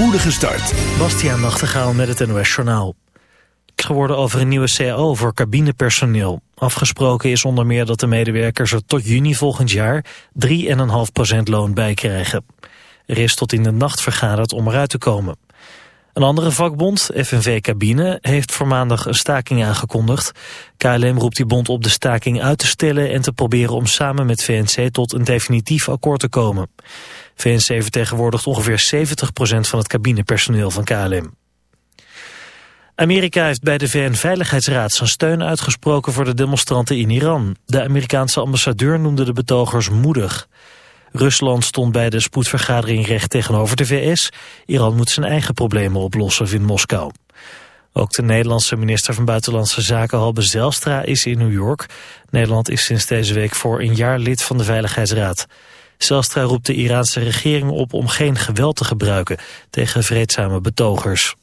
spoedige start. Bastiaan Nachtegaal met het NOS Journaal. geworden over een nieuwe CAO voor cabinepersoneel. Afgesproken is onder meer dat de medewerkers er tot juni volgend jaar 3,5% loon bij krijgen. Er is tot in de nacht vergaderd om eruit te komen. Een andere vakbond, FNV Cabine, heeft voor maandag een staking aangekondigd. KLM roept die bond op de staking uit te stellen en te proberen om samen met VNC tot een definitief akkoord te komen. VNC vertegenwoordigt ongeveer 70% van het cabinepersoneel van KLM. Amerika heeft bij de VN-veiligheidsraad zijn steun uitgesproken voor de demonstranten in Iran. De Amerikaanse ambassadeur noemde de betogers moedig. Rusland stond bij de spoedvergadering recht tegenover de VS. Iran moet zijn eigen problemen oplossen, vindt Moskou. Ook de Nederlandse minister van Buitenlandse Zaken Halbe Zelstra is in New York. Nederland is sinds deze week voor een jaar lid van de Veiligheidsraad. Zelstra roept de Iraanse regering op om geen geweld te gebruiken tegen vreedzame betogers.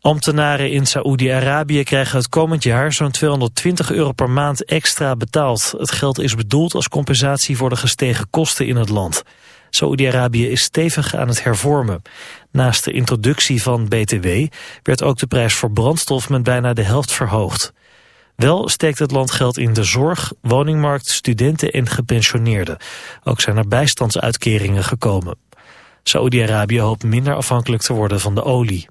Ambtenaren in Saoedi-Arabië krijgen het komend jaar zo'n 220 euro per maand extra betaald. Het geld is bedoeld als compensatie voor de gestegen kosten in het land. Saoedi-Arabië is stevig aan het hervormen. Naast de introductie van BTW werd ook de prijs voor brandstof met bijna de helft verhoogd. Wel steekt het land geld in de zorg, woningmarkt, studenten en gepensioneerden. Ook zijn er bijstandsuitkeringen gekomen. Saoedi-Arabië hoopt minder afhankelijk te worden van de olie.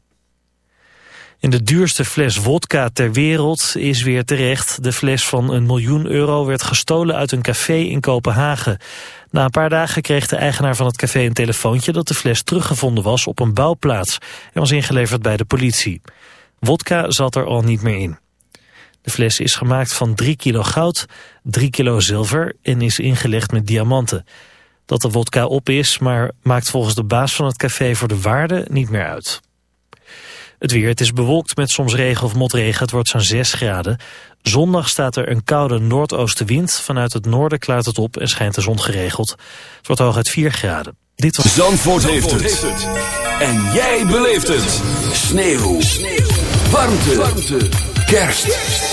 In de duurste fles wodka ter wereld is weer terecht. De fles van een miljoen euro werd gestolen uit een café in Kopenhagen. Na een paar dagen kreeg de eigenaar van het café een telefoontje... dat de fles teruggevonden was op een bouwplaats... en was ingeleverd bij de politie. Wodka zat er al niet meer in. De fles is gemaakt van 3 kilo goud, 3 kilo zilver en is ingelegd met diamanten. Dat de wodka op is, maar maakt volgens de baas van het café voor de waarde niet meer uit. Het weer, het is bewolkt met soms regen of motregen. Het wordt zo'n 6 graden. Zondag staat er een koude noordoostenwind. Vanuit het noorden klaart het op en schijnt de zon geregeld. Het wordt hooguit 4 graden. Dit was... Zandvoort, heeft, het. En jij beleeft het. Sneeuw. Warmte. Warmte. Kerst.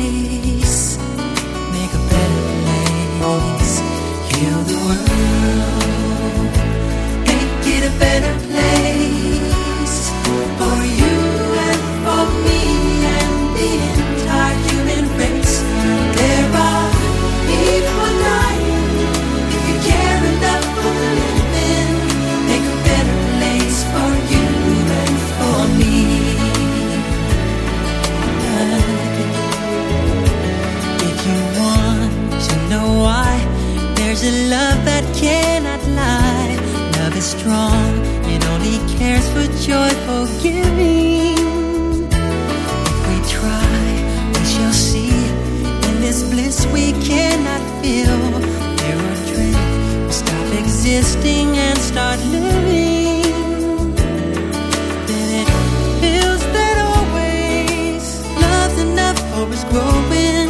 beginning. We try, we shall see. In this bliss we cannot feel. We stop existing and start living. Then it feels that always love's enough for us growing.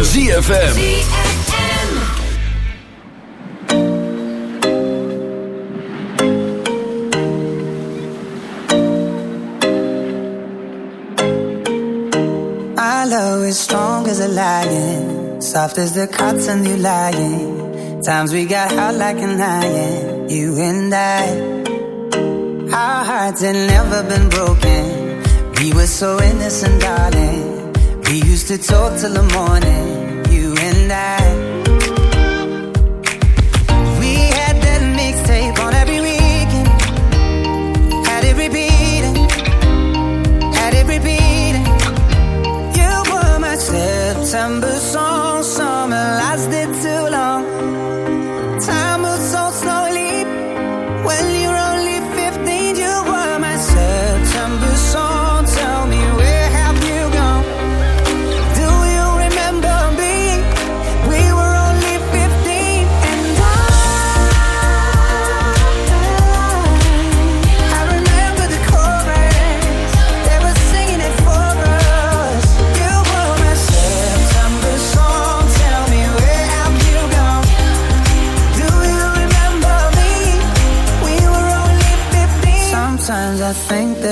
Van ZFM. My love is strong as a lion, soft as the cotton you lying. Times we got hot like an iron, you and I. Our hearts had never been broken. We were so innocent, darling. We used to talk till the morning, you and I.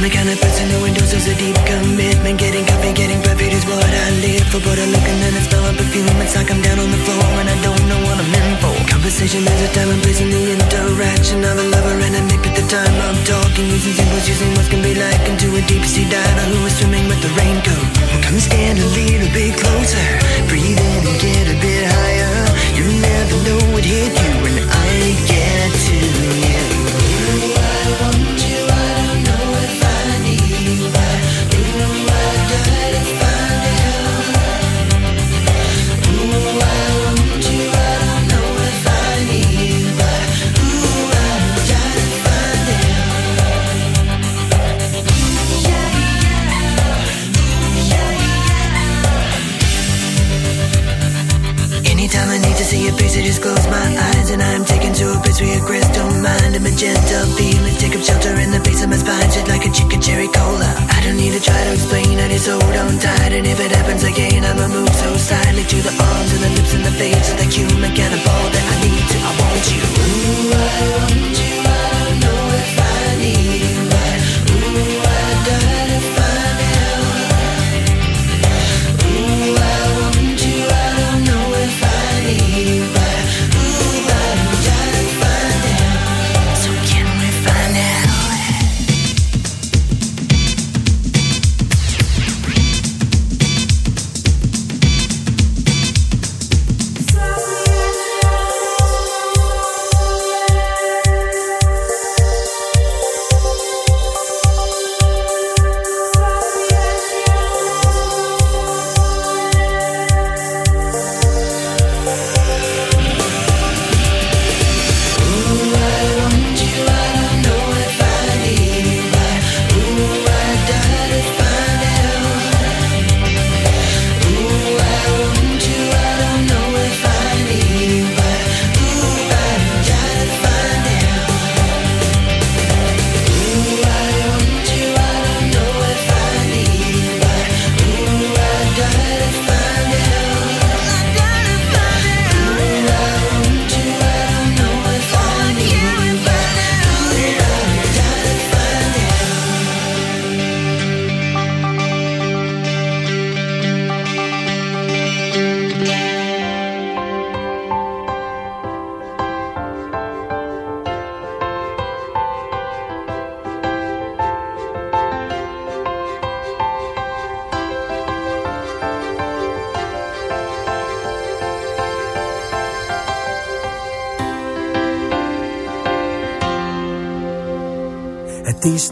I'm the kind of person who endorses a deep commitment. Getting coffee, getting perfect is what I live for. But I look and then I smell a perfume. It's like I'm down on the floor and I don't know what I'm in for. Conversation, there's a time and place in the interaction of a lover and a mate at the time I'm talking. Using symbols, using what can be like into a deep sea diver who is swimming with the raincoat.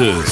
9.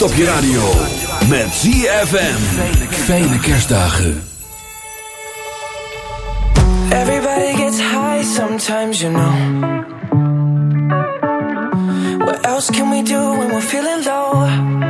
licht op je radio. Met ZFM. Fijne kerstdagen. Everybody gets high sometimes, you know. What else can we do when we're feeling low?